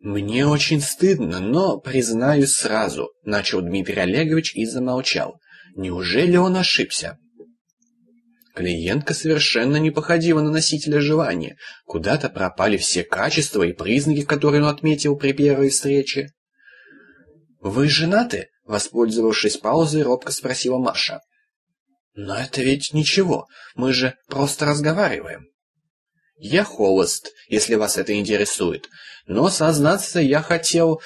«Мне очень стыдно, но, признаюсь сразу», — начал Дмитрий Олегович и замолчал. «Неужели он ошибся?» Клиентка совершенно не походила на носителя желания. Куда-то пропали все качества и признаки, которые он отметил при первой встрече. «Вы женаты?» — воспользовавшись паузой, робко спросила Маша. «Но это ведь ничего, мы же просто разговариваем». «Я холост, если вас это интересует, но сознаться я хотел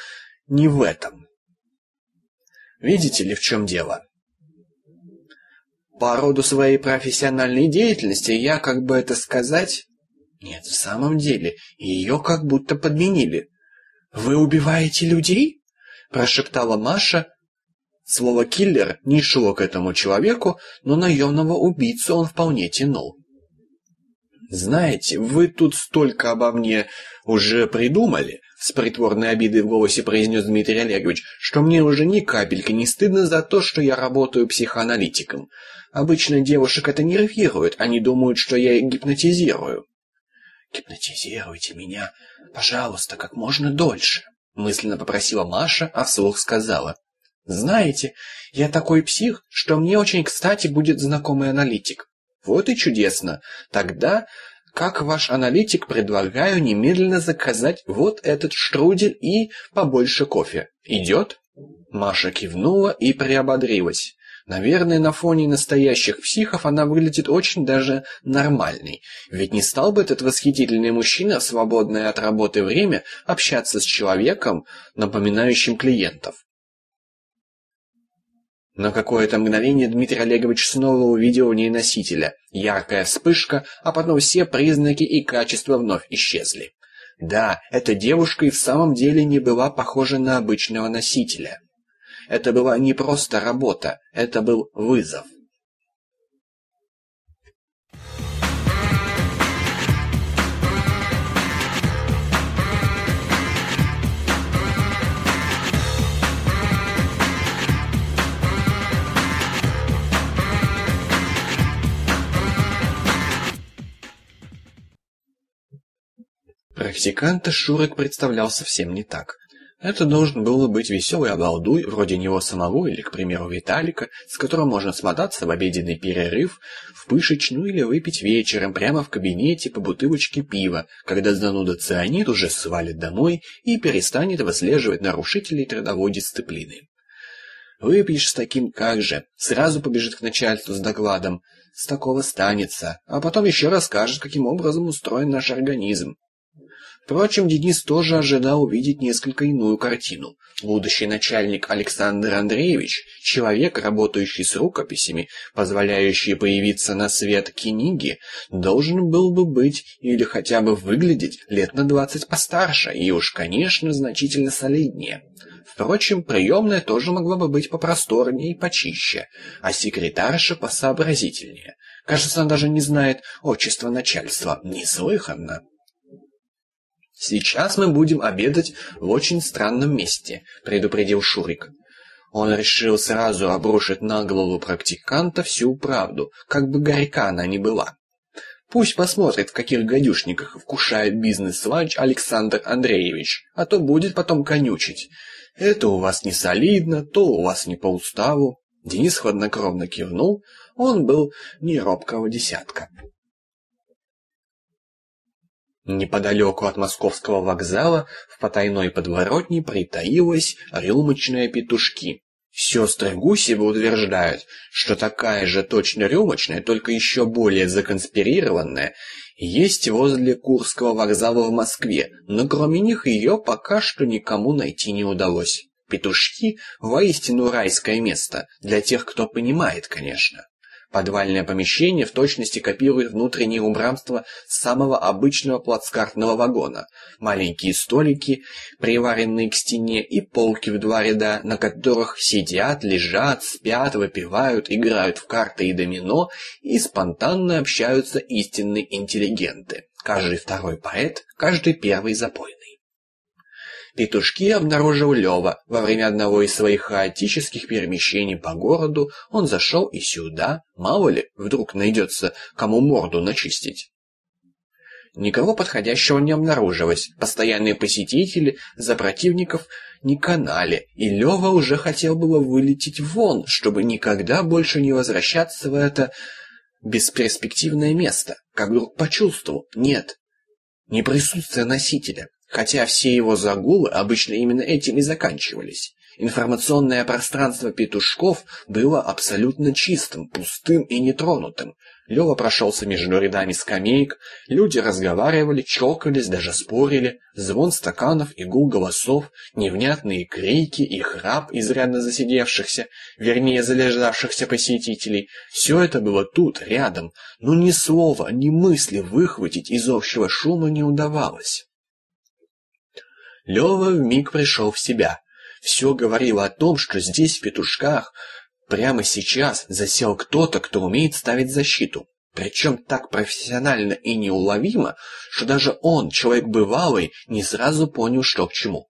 не в этом. Видите ли, в чем дело?» По роду своей профессиональной деятельности я, как бы это сказать... Нет, в самом деле, ее как будто подменили. «Вы убиваете людей?» – прошептала Маша. Слово «киллер» не шло к этому человеку, но наемного убийцу он вполне тянул. «Знаете, вы тут столько обо мне уже придумали», — с притворной обидой в голосе произнес Дмитрий Олегович, «что мне уже ни капельки не стыдно за то, что я работаю психоаналитиком. Обычно девушек это нервирует, они думают, что я их гипнотизирую». «Гипнотизируйте меня, пожалуйста, как можно дольше», — мысленно попросила Маша, а вслух сказала. «Знаете, я такой псих, что мне очень кстати будет знакомый аналитик. Вот и чудесно. Тогда, как ваш аналитик, предлагаю немедленно заказать вот этот штрудель и побольше кофе. Идет?» Маша кивнула и приободрилась. Наверное, на фоне настоящих психов она выглядит очень даже нормальной. Ведь не стал бы этот восхитительный мужчина в свободное от работы время общаться с человеком, напоминающим клиентов. На какое-то мгновение Дмитрий Олегович снова увидел в ней носителя. Яркая вспышка, а потом все признаки и качества вновь исчезли. Да, эта девушка и в самом деле не была похожа на обычного носителя. Это была не просто работа, это был вызов. Практиканта Шурик представлял совсем не так. Это должен был быть веселый обалдуй, вроде него самого или, к примеру, Виталика, с которым можно смотаться в обеденный перерыв, в пышечную или выпить вечером прямо в кабинете по бутылочке пива, когда зануда цианид уже свалит домой и перестанет выслеживать нарушителей трудовой дисциплины. Выпьешь с таким как же, сразу побежит к начальству с докладом, с такого станется, а потом еще расскажет, каким образом устроен наш организм. Впрочем, Денис тоже ожидал увидеть несколько иную картину. Будущий начальник Александр Андреевич, человек, работающий с рукописями, позволяющий появиться на свет книги, должен был бы быть или хотя бы выглядеть лет на двадцать постарше и уж, конечно, значительно солиднее. Впрочем, приемная тоже могла бы быть попросторнее и почище, а секретарша посообразительнее. Кажется, она даже не знает отчества начальства. Неслыханно. «Сейчас мы будем обедать в очень странном месте», — предупредил Шурик. Он решил сразу обрушить на голову практиканта всю правду, как бы горька она ни была. Пусть посмотрит, в каких гадюшниках вкушает бизнес-ланч Александр Андреевич, а то будет потом конючить. Это у вас не солидно, то у вас не по уставу. Денис хладнокровно кивнул, он был не робкого десятка. Неподалеку от московского вокзала в потайной подворотне притаилась рюмочная петушки. Сестры Гусевы утверждают, что такая же точно рюмочная, только еще более законспирированная, есть возле Курского вокзала в Москве, но кроме них ее пока что никому найти не удалось. Петушки – воистину райское место, для тех, кто понимает, конечно. Подвальное помещение в точности копирует внутреннее убранство самого обычного плацкартного вагона. Маленькие столики, приваренные к стене, и полки в два ряда, на которых сидят, лежат, спят, выпивают, играют в карты и домино и спонтанно общаются истинные интеллигенты. Каждый второй поэт, каждый первый запойный. Петушки обнаружил Лева. Во время одного из своих хаотических перемещений по городу он зашел и сюда. Мало ли, вдруг найдется, кому морду начистить. никого подходящего не обнаружилось. Постоянные посетители за противников не канали, и Лёва уже хотел было вылететь вон, чтобы никогда больше не возвращаться в это бесперспективное место, как вдруг почувствовал, нет, не присутствие носителя, хотя все его загулы обычно именно этим и заканчивались. Информационное пространство петушков было абсолютно чистым, пустым и нетронутым. Лёва прошелся между рядами скамеек, люди разговаривали, чокались, даже спорили, звон стаканов и гул голосов, невнятные крики и храп изрядно засидевшихся, вернее залежавшихся посетителей. Все это было тут, рядом, но ни слова, ни мысли выхватить из общего шума не удавалось. Лёва вмиг пришел в себя. Все говорило о том, что здесь, в петушках, прямо сейчас засел кто-то, кто умеет ставить защиту. Причем так профессионально и неуловимо, что даже он, человек бывалый, не сразу понял, что к чему.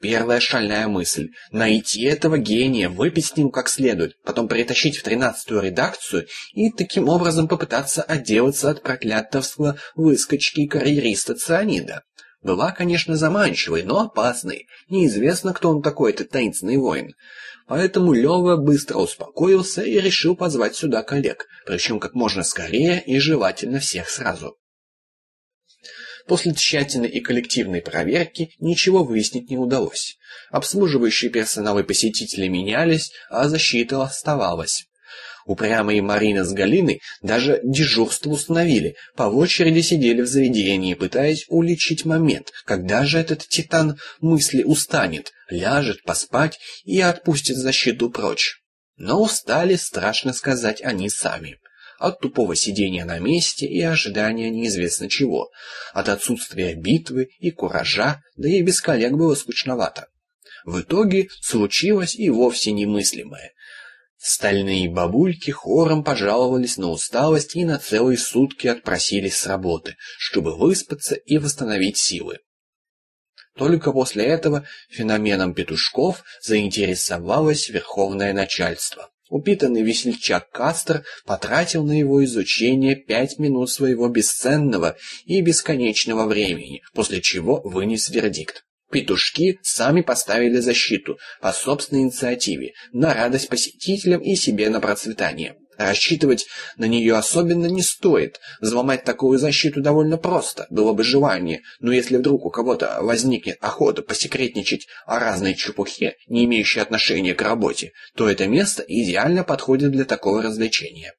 Первая шальная мысль — найти этого гения, выпить с ним как следует, потом притащить в тринадцатую редакцию и таким образом попытаться отделаться от проклятовского выскочки карьериста цианида была, конечно, заманчивой, но опасной. Неизвестно, кто он такой, этот таинственный воин. Поэтому Лёва быстро успокоился и решил позвать сюда коллег, причем как можно скорее и желательно всех сразу. После тщательной и коллективной проверки ничего выяснить не удалось. Обслуживающие персоналы посетители менялись, а защита оставалась. Упрямые Марина с Галиной даже дежурство установили, по очереди сидели в заведении, пытаясь уличить момент, когда же этот титан мысли устанет, ляжет поспать и отпустит защиту прочь. Но устали, страшно сказать, они сами. От тупого сидения на месте и ожидания неизвестно чего, от отсутствия битвы и куража, да и без коллег было скучновато. В итоге случилось и вовсе немыслимое. Стальные бабульки хором пожаловались на усталость и на целые сутки отпросились с работы, чтобы выспаться и восстановить силы. Только после этого феноменом петушков заинтересовалось верховное начальство. Упитанный весельчак Кастер потратил на его изучение пять минут своего бесценного и бесконечного времени, после чего вынес вердикт. Петушки сами поставили защиту по собственной инициативе, на радость посетителям и себе на процветание. Рассчитывать на нее особенно не стоит. Взломать такую защиту довольно просто, было бы желание, но если вдруг у кого-то возникнет охота посекретничать о разной чепухе, не имеющей отношения к работе, то это место идеально подходит для такого развлечения.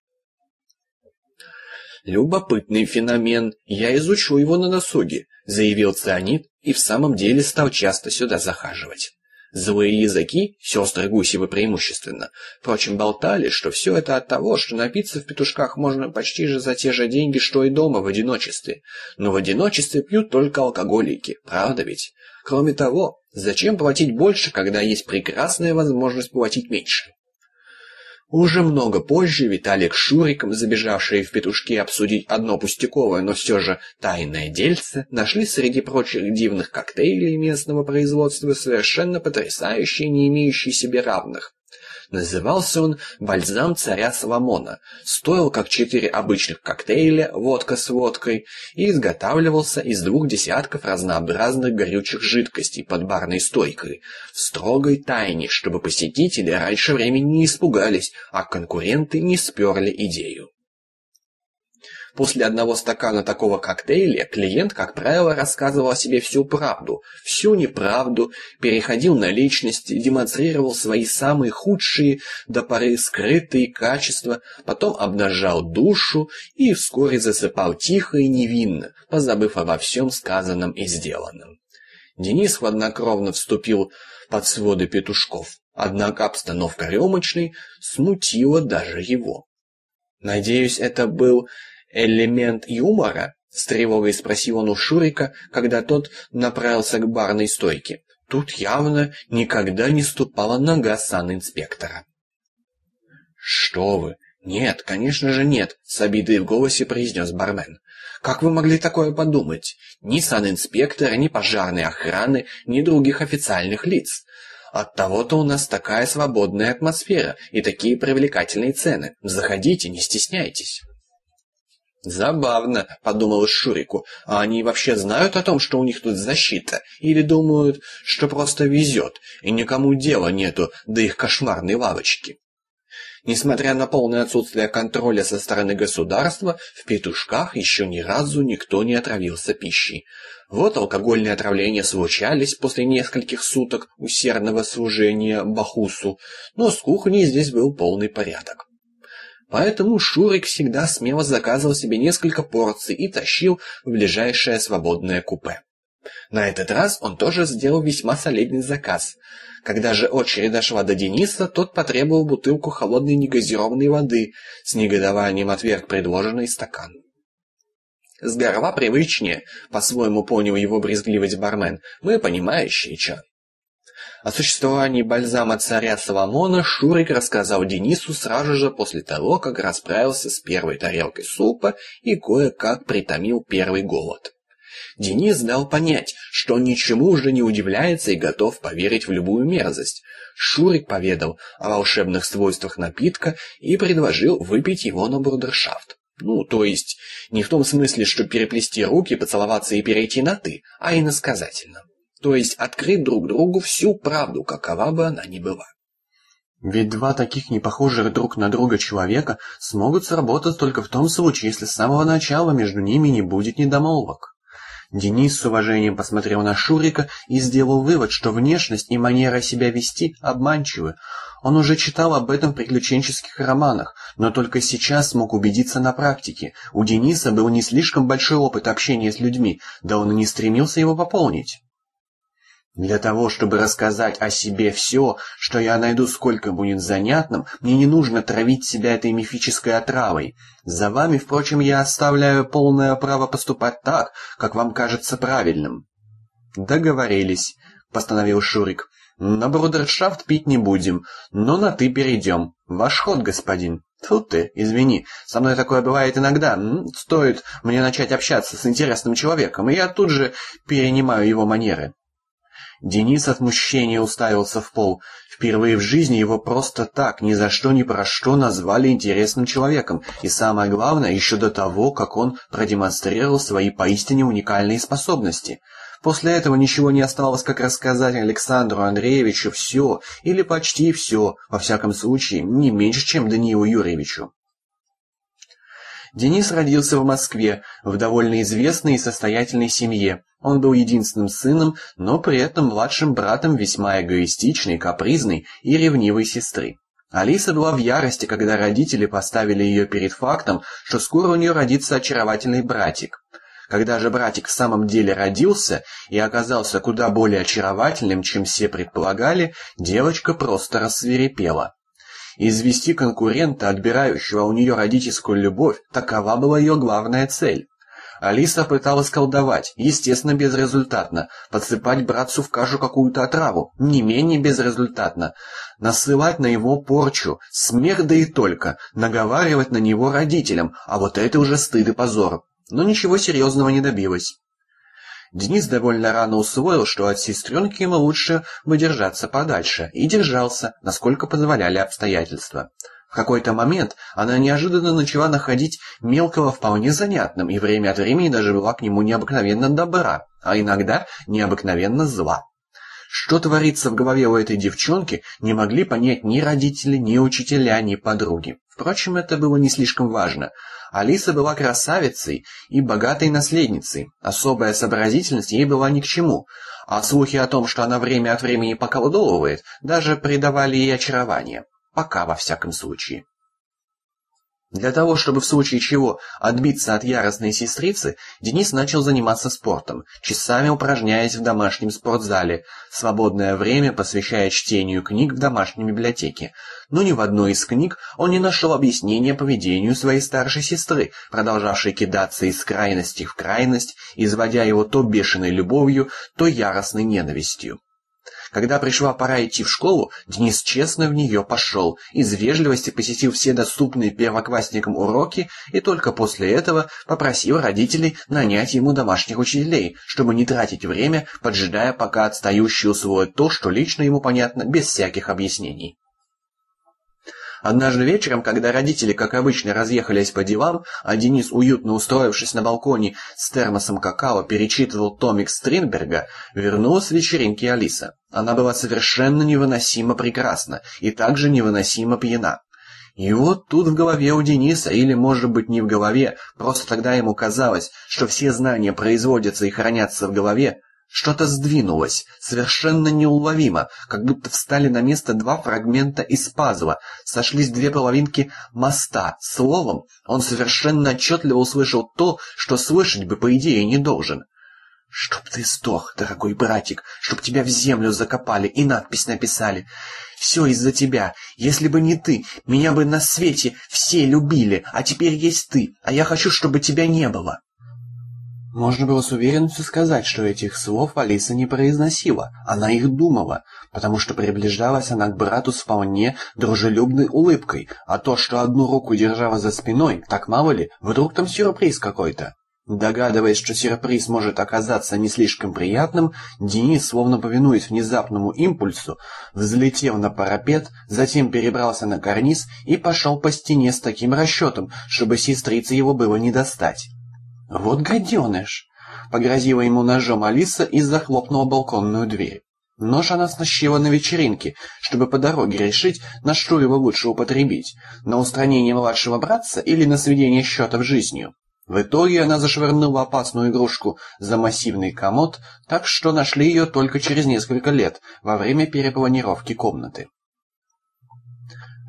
«Любопытный феномен, я изучу его на досуге», — заявил Цианид и в самом деле стал часто сюда захаживать. Злые языки, сестры Гусевы преимущественно, впрочем, болтали, что все это от того, что напиться в петушках можно почти же за те же деньги, что и дома в одиночестве. Но в одиночестве пьют только алкоголики, правда ведь? Кроме того, зачем платить больше, когда есть прекрасная возможность платить меньше? Уже много позже Виталик с Шуриком, забежавшие в петушки обсудить одно пустяковое, но все же тайное дельце, нашли среди прочих дивных коктейлей местного производства совершенно потрясающие, не имеющие себе равных. Назывался он «Бальзам царя Соломона», стоил как четыре обычных коктейля, водка с водкой, и изготавливался из двух десятков разнообразных горючих жидкостей под барной стойкой, в строгой тайне, чтобы посетители раньше времени не испугались, а конкуренты не сперли идею. После одного стакана такого коктейля клиент, как правило, рассказывал о себе всю правду, всю неправду, переходил на личности, демонстрировал свои самые худшие до поры скрытые качества, потом обнажал душу и вскоре засыпал тихо и невинно, позабыв обо всем сказанном и сделанном. Денис хладнокровно вступил под своды петушков, однако обстановка рюмочной смутила даже его. Надеюсь, это был элемент юмора?» — с тревогой спросил он у Шурика, когда тот направился к барной стойке. Тут явно никогда не ступала нога санинспектора. «Что вы? Нет, конечно же нет», — с обидой в голосе произнес бармен. «Как вы могли такое подумать? Ни санинспектора, ни пожарной охраны, ни других официальных лиц. Оттого-то у нас такая свободная атмосфера и такие привлекательные цены. Заходите, не стесняйтесь». Забавно, подумал Шурику. А они вообще знают о том, что у них тут защита, или думают, что просто везет, и никому дела нету до их кошмарной лавочки? Несмотря на полное отсутствие контроля со стороны государства, в петушках еще ни разу никто не отравился пищей. Вот алкогольные отравления случались после нескольких суток усердного служения Бахусу, но с кухней здесь был полный порядок. Поэтому Шурик всегда смело заказывал себе несколько порций и тащил в ближайшее свободное купе. На этот раз он тоже сделал весьма солидный заказ. Когда же очередь дошла до Дениса, тот потребовал бутылку холодной негазированной воды, с негодованием отверг предложенный стакан. Сгорова привычнее, по-своему понял его брезгливость бармен, мы понимающие, чё. О существовании бальзама царя Соломона Шурик рассказал Денису сразу же после того, как расправился с первой тарелкой супа и кое-как притомил первый голод. Денис дал понять, что ничему уже не удивляется и готов поверить в любую мерзость. Шурик поведал о волшебных свойствах напитка и предложил выпить его на брудершафт. Ну, то есть, не в том смысле, что переплести руки, поцеловаться и перейти на «ты», а иносказательно. То есть открыть друг другу всю правду, какова бы она ни была. Ведь два таких непохожих друг на друга человека смогут сработать только в том случае, если с самого начала между ними не будет недомолвок. Денис с уважением посмотрел на Шурика и сделал вывод, что внешность и манера себя вести обманчивы. Он уже читал об этом в приключенческих романах, но только сейчас смог убедиться на практике. У Дениса был не слишком большой опыт общения с людьми, да он и не стремился его пополнить. Для того, чтобы рассказать о себе все, что я найду сколько будет занятным, мне не нужно травить себя этой мифической отравой. За вами, впрочем, я оставляю полное право поступать так, как вам кажется правильным. Договорились, постановил Шурик. На брудершафт пить не будем, но на «ты» перейдем. Ваш ход, господин. Тут ты, извини, со мной такое бывает иногда. Стоит мне начать общаться с интересным человеком, и я тут же перенимаю его манеры. Денис от мучения уставился в пол. Впервые в жизни его просто так, ни за что ни про что назвали интересным человеком. И самое главное, еще до того, как он продемонстрировал свои поистине уникальные способности. После этого ничего не оставалось, как рассказать Александру Андреевичу все, или почти все, во всяком случае, не меньше, чем Даниилу Юрьевичу. Денис родился в Москве, в довольно известной и состоятельной семье. Он был единственным сыном, но при этом младшим братом весьма эгоистичной, капризной и ревнивой сестры. Алиса была в ярости, когда родители поставили ее перед фактом, что скоро у нее родится очаровательный братик. Когда же братик в самом деле родился и оказался куда более очаровательным, чем все предполагали, девочка просто рассверепела. Извести конкурента, отбирающего у нее родительскую любовь, такова была ее главная цель. Алиса пыталась колдовать, естественно, безрезультатно. Подсыпать братцу в кашу какую-то отраву, не менее безрезультатно. Насылать на его порчу, смех да и только. Наговаривать на него родителям, а вот это уже стыд и позор. Но ничего серьезного не добилась. Денис довольно рано усвоил, что от сестренки ему лучше бы держаться подальше, и держался, насколько позволяли обстоятельства. В какой-то момент она неожиданно начала находить мелкого вполне занятным и время от времени даже была к нему необыкновенно добра, а иногда необыкновенно зла. Что творится в голове у этой девчонки, не могли понять ни родители, ни учителя, ни подруги. Впрочем, это было не слишком важно. Алиса была красавицей и богатой наследницей. Особая сообразительность ей была ни к чему. А слухи о том, что она время от времени поколдовывает, даже придавали ей очарование. Пока, во всяком случае. Для того, чтобы в случае чего отбиться от яростной сестрицы, Денис начал заниматься спортом, часами упражняясь в домашнем спортзале, свободное время посвящая чтению книг в домашней библиотеке. Но ни в одной из книг он не нашел объяснения поведению своей старшей сестры, продолжавшей кидаться из крайности в крайность, изводя его то бешеной любовью, то яростной ненавистью. Когда пришла пора идти в школу, Денис честно в нее пошел, из вежливости посетил все доступные первоклассникам уроки и только после этого попросил родителей нанять ему домашних учителей, чтобы не тратить время, поджидая, пока отстающий усвоит то, что лично ему понятно без всяких объяснений. Однажды вечером, когда родители, как обычно, разъехались по делам, а Денис, уютно устроившись на балконе с термосом какао, перечитывал томик Стринберга, вернулась с вечеринки Алиса. Она была совершенно невыносимо прекрасна и также невыносимо пьяна. И вот тут в голове у Дениса, или, может быть, не в голове, просто тогда ему казалось, что все знания производятся и хранятся в голове, что-то сдвинулось, совершенно неуловимо, как будто встали на место два фрагмента из пазла, сошлись две половинки моста. Словом, он совершенно отчетливо услышал то, что слышать бы, по идее, не должен. «Чтоб ты сдох, дорогой братик, чтоб тебя в землю закопали и надпись написали. Все из-за тебя. Если бы не ты, меня бы на свете все любили, а теперь есть ты, а я хочу, чтобы тебя не было». Можно было с уверенностью сказать, что этих слов Алиса не произносила, она их думала, потому что приближалась она к брату с вполне дружелюбной улыбкой, а то, что одну руку держала за спиной, так мало ли, вдруг там сюрприз какой-то. Догадываясь, что сюрприз может оказаться не слишком приятным, Денис, словно повинуясь внезапному импульсу, взлетел на парапет, затем перебрался на карниз и пошел по стене с таким расчетом, чтобы сестрице его было не достать. «Вот гаденыш!» — погрозила ему ножом Алиса и захлопнула балконную дверь. Нож она снащила на вечеринке, чтобы по дороге решить, на что его лучше употребить, на устранение младшего братца или на сведение счетов жизнью. В итоге она зашвырнула опасную игрушку за массивный комод, так что нашли ее только через несколько лет, во время перепланировки комнаты.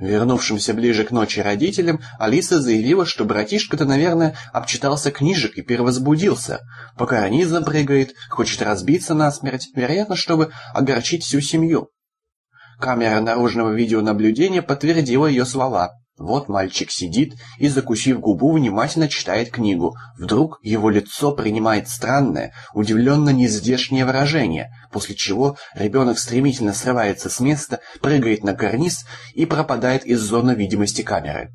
Вернувшимся ближе к ночи родителям, Алиса заявила, что братишка-то, наверное, обчитался книжек и перевозбудился. По карнизам прыгает, хочет разбиться насмерть, вероятно, чтобы огорчить всю семью. Камера наружного видеонаблюдения подтвердила ее слова. Вот мальчик сидит и, закусив губу, внимательно читает книгу. Вдруг его лицо принимает странное, удивленно нездешнее выражение, после чего ребенок стремительно срывается с места, прыгает на карниз и пропадает из зоны видимости камеры.